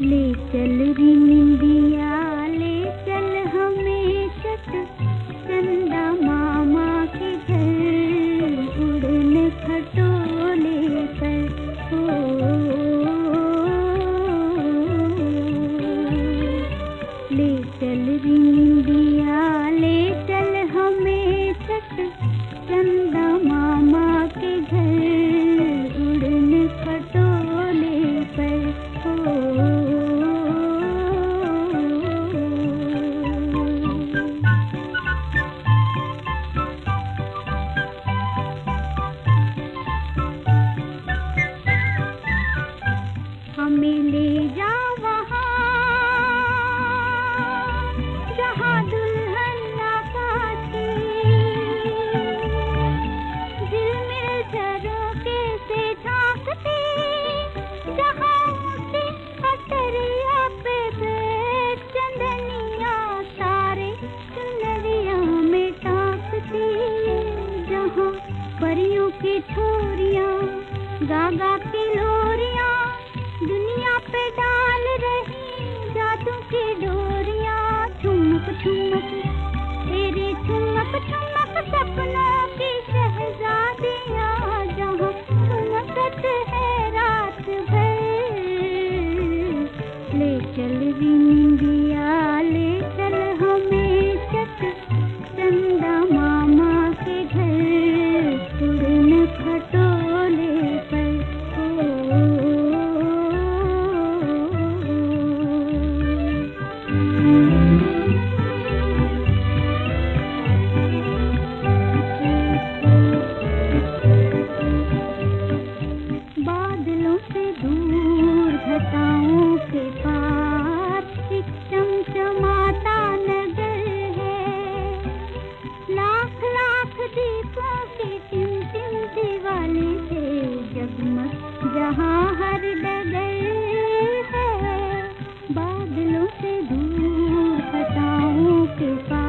चल री निंदिया ले चल हमें चट चंदा मामा के घर उड़ने खटोले पर। ओ, ले चल री ले चल हमें चट चंदा मामा के घर ठोरिया गागा के लोरिया, दुनिया पे डाल रही जादू की डोरिया। ठुमक ठुमक, तेरे चुमक चुमक सपनों की शहजादिया, जहाँ ठुमकत है रात भर। ले चल रही लताओं के पास एक चमचमाता नगर है। लाख लाख दीपों के टिम टिम दिवाले से जगमग जहाँ हर डगर है। बादलों से दूर लताओं के पास